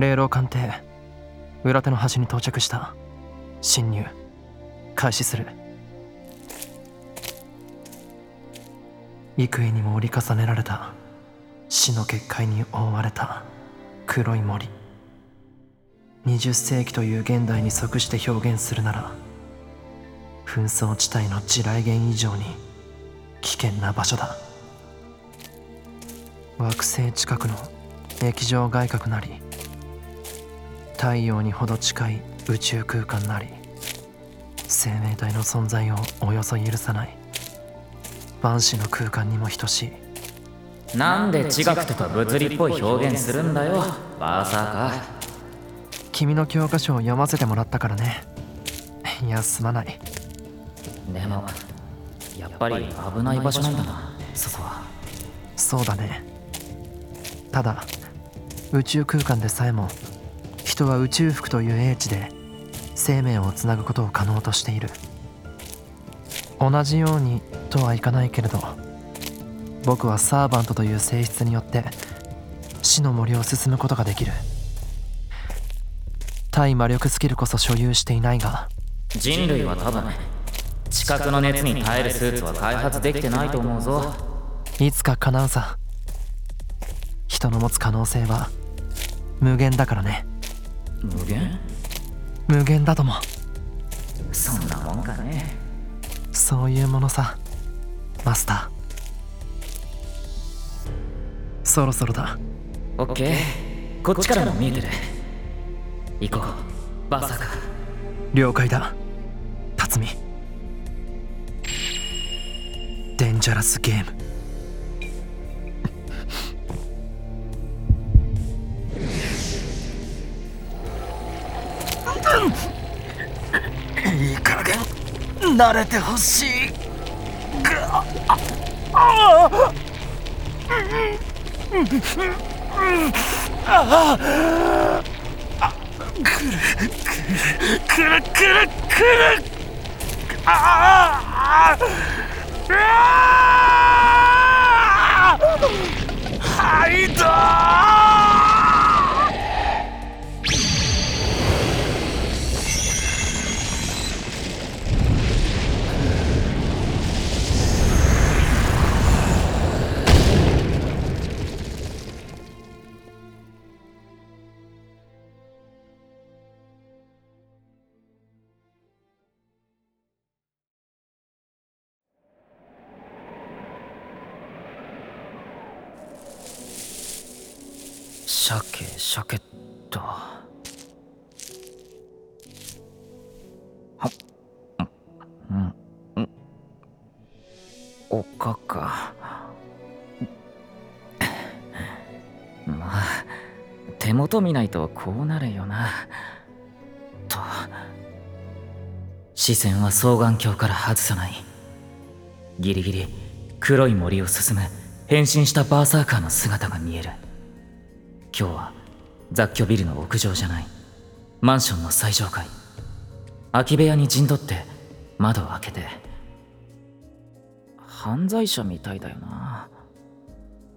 霊老艦艇裏手の端に到着した。侵入。開始する。幾重にも折り重ねられた。死の結界に覆われた。黒い森。20世紀という現代に即して表現するなら紛争地帯の地雷原以上に危険な場所だ。惑星近くの液状外核なり太陽にほど近い宇宙空間なり生命体の存在をおよそ許さない万死の空間にも等しい。なんで地学とか物理っぽい表現するんだよバーサーカー。君の教科書を読ませてもらったからね。いやすまない。でもやっぱり危ない場所なんだなそこは。そうだね。ただ宇宙空間でさえも人は宇宙服という英知で生命をつなぐことを可能としている。同じようにとはいかないけれど僕はサーバントという性質によって死の森を進むことができる。対魔力スキルこそ所有していないが人類は多分地殻の熱に耐えるスーツは開発できてないと思うぞ。いつか叶うさ。人の持つ可能性は無限だからね無限？無限だとも。そんなもんかね。そういうものさ。マスター。そろそろだ。オッケー。こっちからも見えてる。行こう。バーサーカ。了解だ。辰巳。デンジャラスゲーム慣れてほしいああ。ああくるくるくるくるくるああうわ鮭鮭っと。はっ。うん。うん。おかか。まあ手元見ないとこうなるよな。と。視線は双眼鏡から外さない。ギリギリ黒い森を進む変身したバーサーカーの姿が見える。今日は雑居ビルの屋上じゃない。マンションの最上階。空き部屋に陣取って窓を開けて。犯罪者みたいだよな。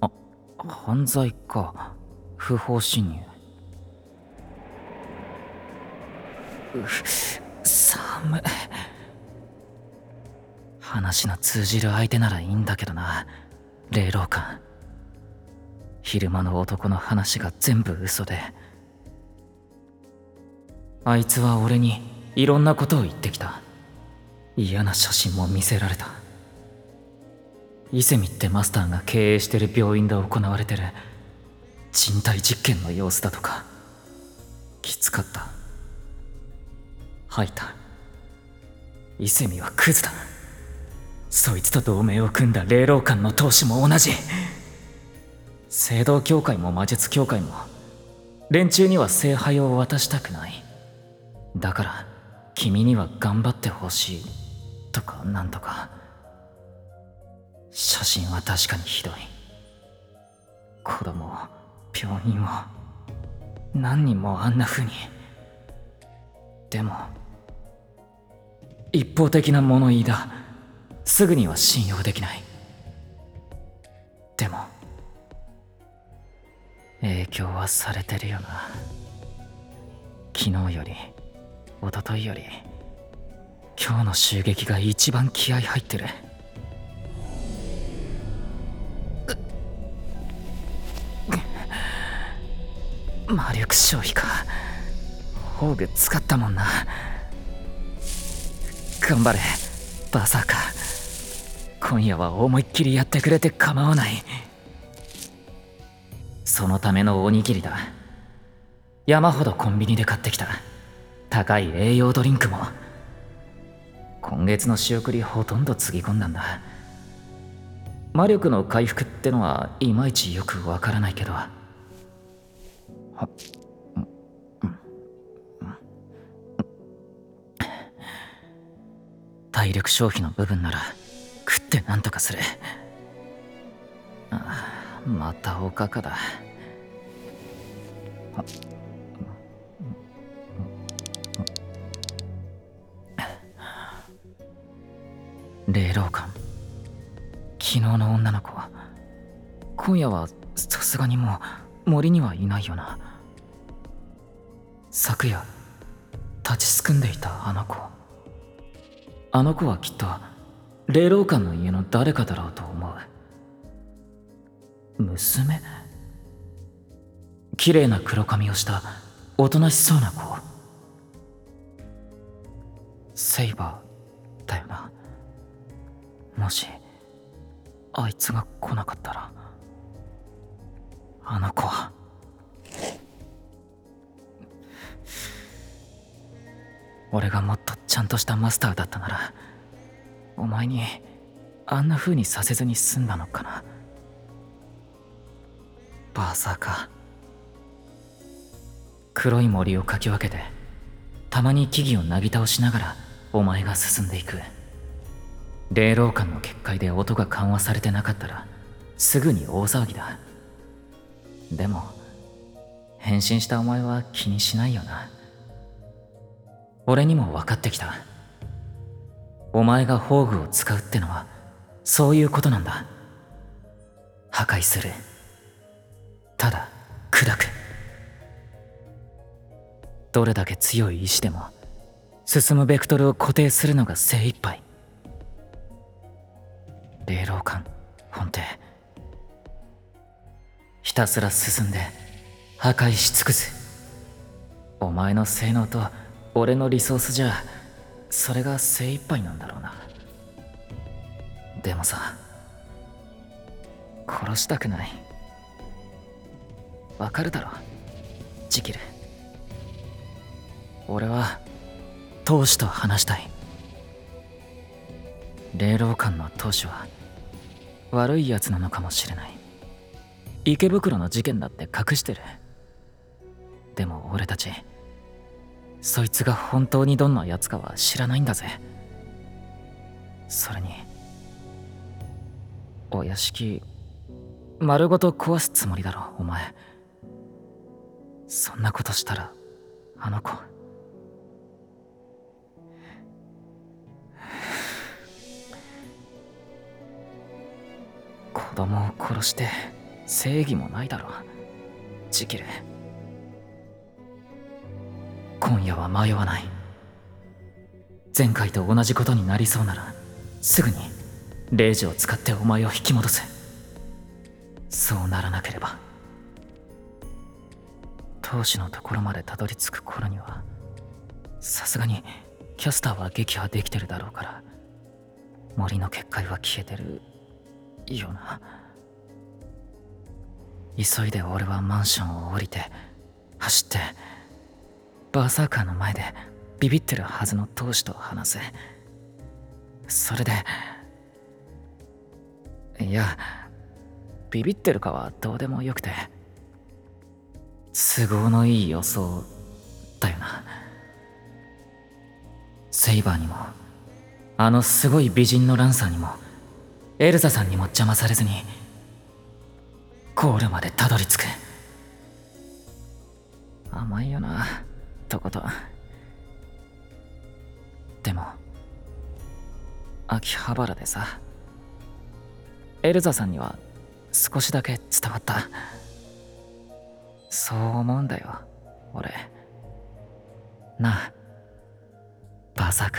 あ犯罪か。不法侵入。寒い。話の通じる相手ならいいんだけどな。霊老館。昼間の男の話が全部嘘で。あいつは俺にいろんなことを言ってきた。嫌な写真も見せられた。伊勢美ってマスターが経営してる病院で行われてる人体実験の様子だとか。きつかった。吐いた。伊勢美はクズだ。そいつと同盟を組んだ霊老館の当主も同じ。聖堂教会も魔術協会も連中には聖杯を渡したくない。だから君には頑張ってほしいとかなんとか。写真は確かにひどい。子供を病人を何人もあんな風に。でも一方的な物言いだ。すぐには信用できない。影響はされてるよな。昨日より一昨日より今日の襲撃が一番気合入ってる。魔力消費か。宝具使ったもんな。頑張れバーサーカ。今夜は思いっきりやってくれて構わない。そのためのおにぎりだ。山ほどコンビニで買ってきた。高い栄養ドリンクも。今月の仕送りほとんどつぎ込んだんだ。魔力の回復ってのはいまいちよくわからないけど。体力消費の部分なら食ってなんとかする。ああまたおかかだ。霊老館。昨日の女の子今夜はさすがにもう森にはいないよな。昨夜立ちすくんでいたあの子。あの子はきっと霊老館の家の誰かだろうと思う。娘？綺麗な黒髪をしたおとなしそうな子？セイバーだよな。もしあいつが来なかったらあの子は。俺がもっとちゃんとしたマスターだったならお前にあんな風にさせずに済んだのかな。バーサーカー黒い森をかき分けてたまに木々をなぎ倒しながらお前が進んでいく。霊老館の結界で音が緩和されてなかったらすぐに大騒ぎだ。でも変身したお前は気にしないよな。俺にも分かってきた。お前が宝具を使うってのはそういうことなんだ。破壊する。砕く。どれだけ強い意志でも進むベクトルを固定するのが精一杯。霊老館本邸。ひたすら進んで破壊し尽くす。お前の性能と俺のリソースじゃそれが精一杯なんだろうな。でもさ殺したくない。わかるだろ。ジキル。俺は当主と話したい。霊老館の当主は悪い奴なのかもしれない。池袋の事件だって隠してる。でも俺たちそいつが本当にどんな奴かは知らないんだぜ。それにお屋敷丸ごと壊すつもりだろお前。そんなことしたらあの子。子供を殺して正義もないだろ。ジキル。今夜は迷わない。前回と同じことになりそうならすぐに霊樹を使ってお前を引き戻すそうならなければ。当主のところまでたどり着く頃にはさすがにキャスターは撃破できてるだろうから森の結界は消えてるよな。急いで俺はマンションを降りて走ってバーサーカーの前でビビってるはずの当主と話すそれでいやビビってるかはどうでもよくて都合のいい予想だよな。セイバーにもあのすごい美人のランサーにもエルザさんにも邪魔されずにゴールまでたどり着く。甘いよなとこと。でも秋葉原でさエルザさんには少しだけ伝わった。そう思うんだよ俺。なあバーサーク。